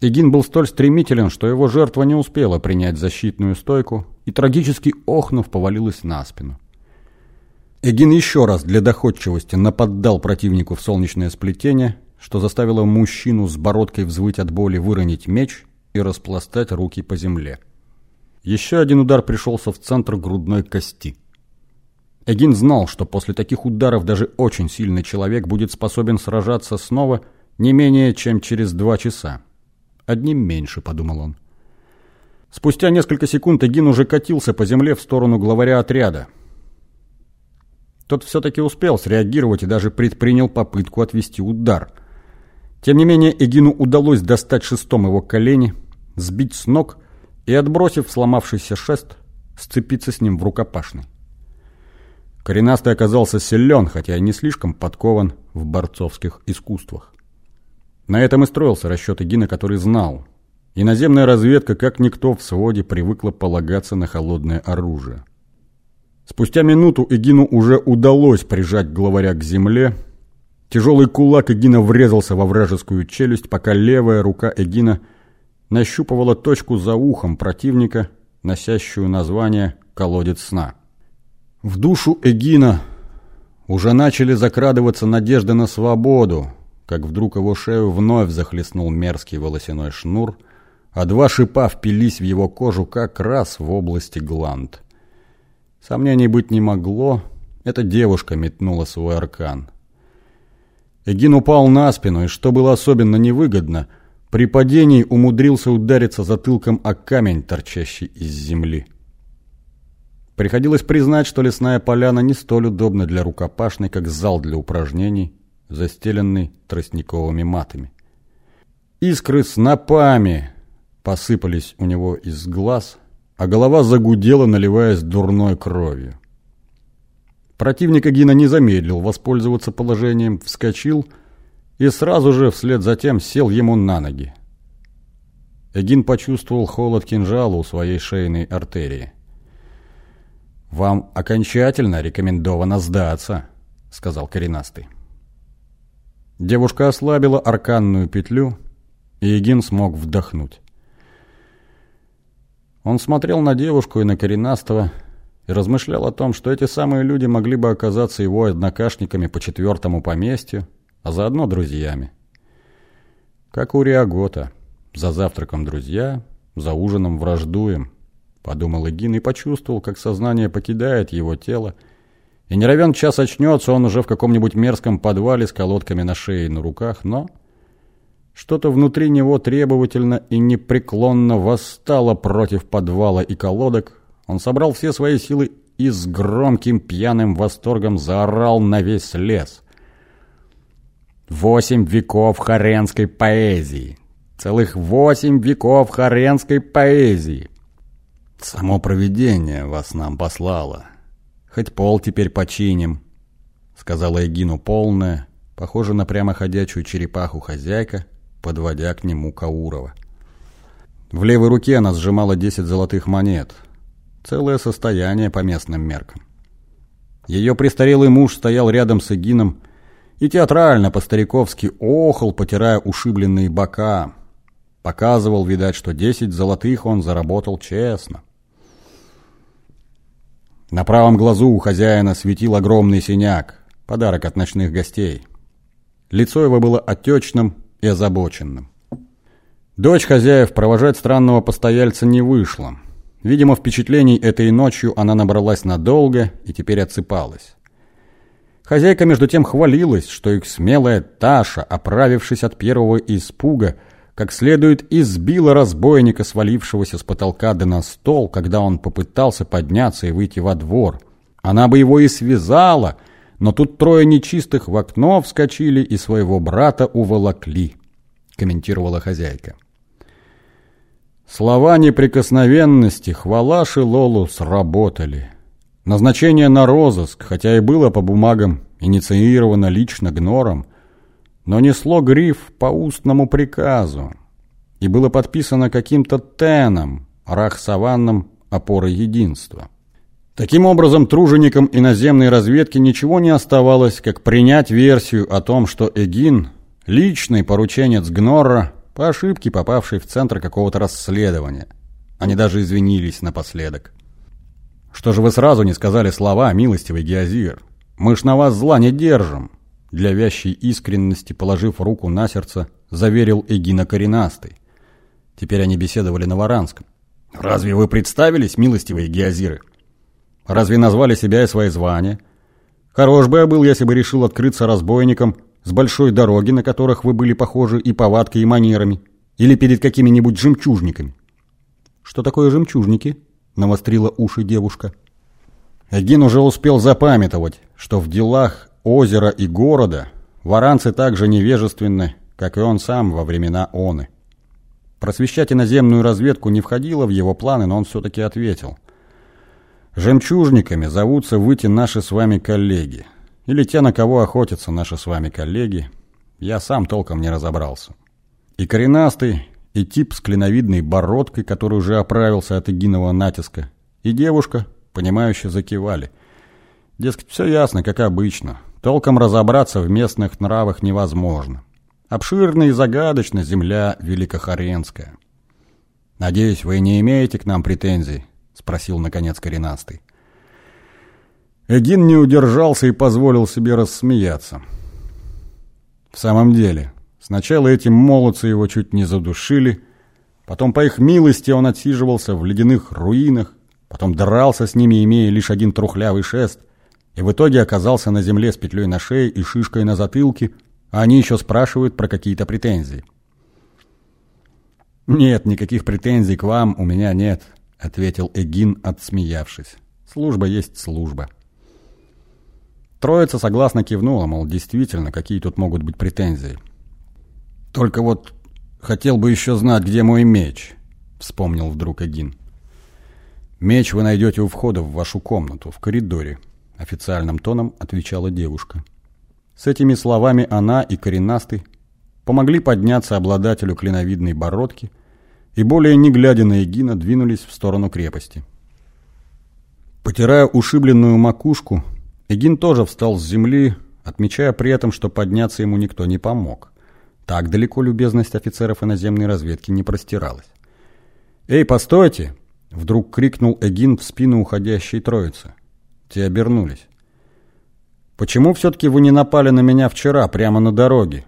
Эгин был столь стремителен, что его жертва не успела принять защитную стойку и, трагически охнув, повалилась на спину. Эгин еще раз для доходчивости наподдал противнику в солнечное сплетение, что заставило мужчину с бородкой взвыть от боли выронить меч и распластать руки по земле. Еще один удар пришелся в центр грудной кости. Эгин знал, что после таких ударов даже очень сильный человек будет способен сражаться снова не менее чем через два часа. Одним меньше, подумал он. Спустя несколько секунд Эгин уже катился по земле в сторону главаря отряда – тот все-таки успел среагировать и даже предпринял попытку отвести удар. Тем не менее, Эгину удалось достать шестом его колени, сбить с ног и, отбросив сломавшийся шест, сцепиться с ним в рукопашный. Коренастый оказался силен, хотя и не слишком подкован в борцовских искусствах. На этом и строился расчет Эгина, который знал. Иноземная разведка, как никто в своде, привыкла полагаться на холодное оружие. Спустя минуту Эгину уже удалось прижать главаря к земле. Тяжелый кулак Эгина врезался во вражескую челюсть, пока левая рука Эгина нащупывала точку за ухом противника, носящую название «колодец сна». В душу Эгина уже начали закрадываться надежды на свободу, как вдруг его шею вновь захлестнул мерзкий волосяной шнур, а два шипа впились в его кожу как раз в области гланд. Сомнений быть не могло. Эта девушка метнула свой аркан. Эгин упал на спину, и, что было особенно невыгодно, при падении умудрился удариться затылком о камень, торчащий из земли. Приходилось признать, что лесная поляна не столь удобна для рукопашной, как зал для упражнений, застеленный тростниковыми матами. Искры снопами посыпались у него из глаз, а голова загудела, наливаясь дурной кровью. Противник Агина не замедлил воспользоваться положением, вскочил и сразу же вслед за тем сел ему на ноги. Эгин почувствовал холод кинжала у своей шейной артерии. «Вам окончательно рекомендовано сдаться», — сказал коренастый. Девушка ослабила арканную петлю, и Эгин смог вдохнуть. Он смотрел на девушку и на коренастого и размышлял о том, что эти самые люди могли бы оказаться его однокашниками по четвертому поместью, а заодно друзьями. Как у Риагота. За завтраком друзья, за ужином враждуем, подумал Игин и почувствовал, как сознание покидает его тело, и не равен час очнется он уже в каком-нибудь мерзком подвале с колодками на шее и на руках, но что-то внутри него требовательно и непреклонно восстало против подвала и колодок. Он собрал все свои силы и с громким пьяным восторгом заорал на весь лес. Восемь веков харенской поэзии. Целых восемь веков харенской поэзии. Само провидение вас нам послало. Хоть пол теперь починим, сказала Эгину полная, похожа на прямоходячую черепаху хозяйка, подводя к нему Каурова. В левой руке она сжимала 10 золотых монет. Целое состояние по местным меркам. Ее престарелый муж стоял рядом с Эгином и театрально по-стариковски охал, потирая ушибленные бока. Показывал, видать, что 10 золотых он заработал честно. На правом глазу у хозяина светил огромный синяк, подарок от ночных гостей. Лицо его было отечным, и озабоченным. Дочь хозяев провожать странного постояльца не вышла. Видимо, впечатлений этой ночью она набралась надолго и теперь отсыпалась. Хозяйка между тем хвалилась, что их смелая Таша, оправившись от первого испуга, как следует избила разбойника, свалившегося с потолка да на стол, когда он попытался подняться и выйти во двор. Она бы его и связала — но тут трое нечистых в окно вскочили и своего брата уволокли», — комментировала хозяйка. Слова неприкосновенности, хвала Шилолу сработали. Назначение на розыск, хотя и было по бумагам инициировано лично Гнором, но несло гриф по устному приказу и было подписано каким-то Теном, Рахсаванном опорой единства. Таким образом, труженикам иноземной разведки ничего не оставалось, как принять версию о том, что Эгин, личный порученец Гнорра, по ошибке попавшей в центр какого-то расследования. Они даже извинились напоследок. «Что же вы сразу не сказали слова, милостивый Геозир? Мы ж на вас зла не держим!» Для вящей искренности, положив руку на сердце, заверил Эгина Коренастый. Теперь они беседовали на Варанском. «Разве вы представились, милостивые Геозиры? Разве назвали себя и свои звания? Хорош бы я был, если бы решил открыться разбойником с большой дороги, на которых вы были похожи и повадкой, и манерами, или перед какими-нибудь жемчужниками». «Что такое жемчужники?» — навострила уши девушка. Эгин уже успел запамятовать, что в делах озера и города варанцы так же невежественны, как и он сам во времена оны. Просвещать иноземную разведку не входило в его планы, но он все-таки ответил. «Жемчужниками зовутся выйти наши с вами коллеги. Или те, на кого охотятся наши с вами коллеги. Я сам толком не разобрался. И коренастый, и тип с клиновидной бородкой, который уже оправился от эгиного натиска, и девушка, понимающе закивали. Дескать, все ясно, как обычно. Толком разобраться в местных нравах невозможно. Обширна и загадочна земля Великохоренская. «Надеюсь, вы не имеете к нам претензий?» — спросил, наконец, коренастый. Эгин не удержался и позволил себе рассмеяться. В самом деле, сначала эти молодцы его чуть не задушили, потом по их милости он отсиживался в ледяных руинах, потом дрался с ними, имея лишь один трухлявый шест, и в итоге оказался на земле с петлей на шее и шишкой на затылке, а они еще спрашивают про какие-то претензии. «Нет, никаких претензий к вам у меня нет», — ответил Эгин, отсмеявшись. «Служба есть служба». Троица согласно кивнула, мол, действительно, какие тут могут быть претензии. «Только вот хотел бы еще знать, где мой меч», — вспомнил вдруг Эгин. «Меч вы найдете у входа в вашу комнату, в коридоре», — официальным тоном отвечала девушка. С этими словами она и коренастый помогли подняться обладателю клиновидной бородки и, более не глядя на Эгина, двинулись в сторону крепости. Потирая ушибленную макушку, Эгин тоже встал с земли, отмечая при этом, что подняться ему никто не помог. Так далеко любезность офицеров иноземной разведки не простиралась. «Эй, постойте!» — вдруг крикнул Эгин в спину уходящей троицы. Те обернулись. Почему все-таки вы не напали на меня вчера, прямо на дороге?»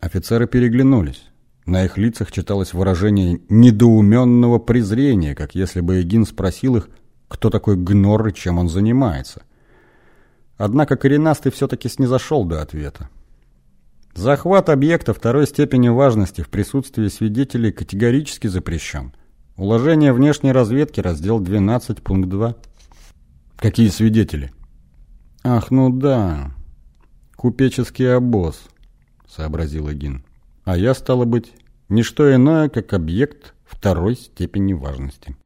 Офицеры переглянулись. На их лицах читалось выражение недоуменного презрения, как если бы Эгин спросил их, кто такой Гнор и чем он занимается. Однако коренастый все-таки снизошел до ответа. Захват объекта второй степени важности в присутствии свидетелей категорически запрещен. Уложение внешней разведки, раздел 12, пункт 2. Какие свидетели? Ах, ну да. Купеческий обоз, сообразил Эгин. А я, стало быть, не что иное, как объект второй степени важности.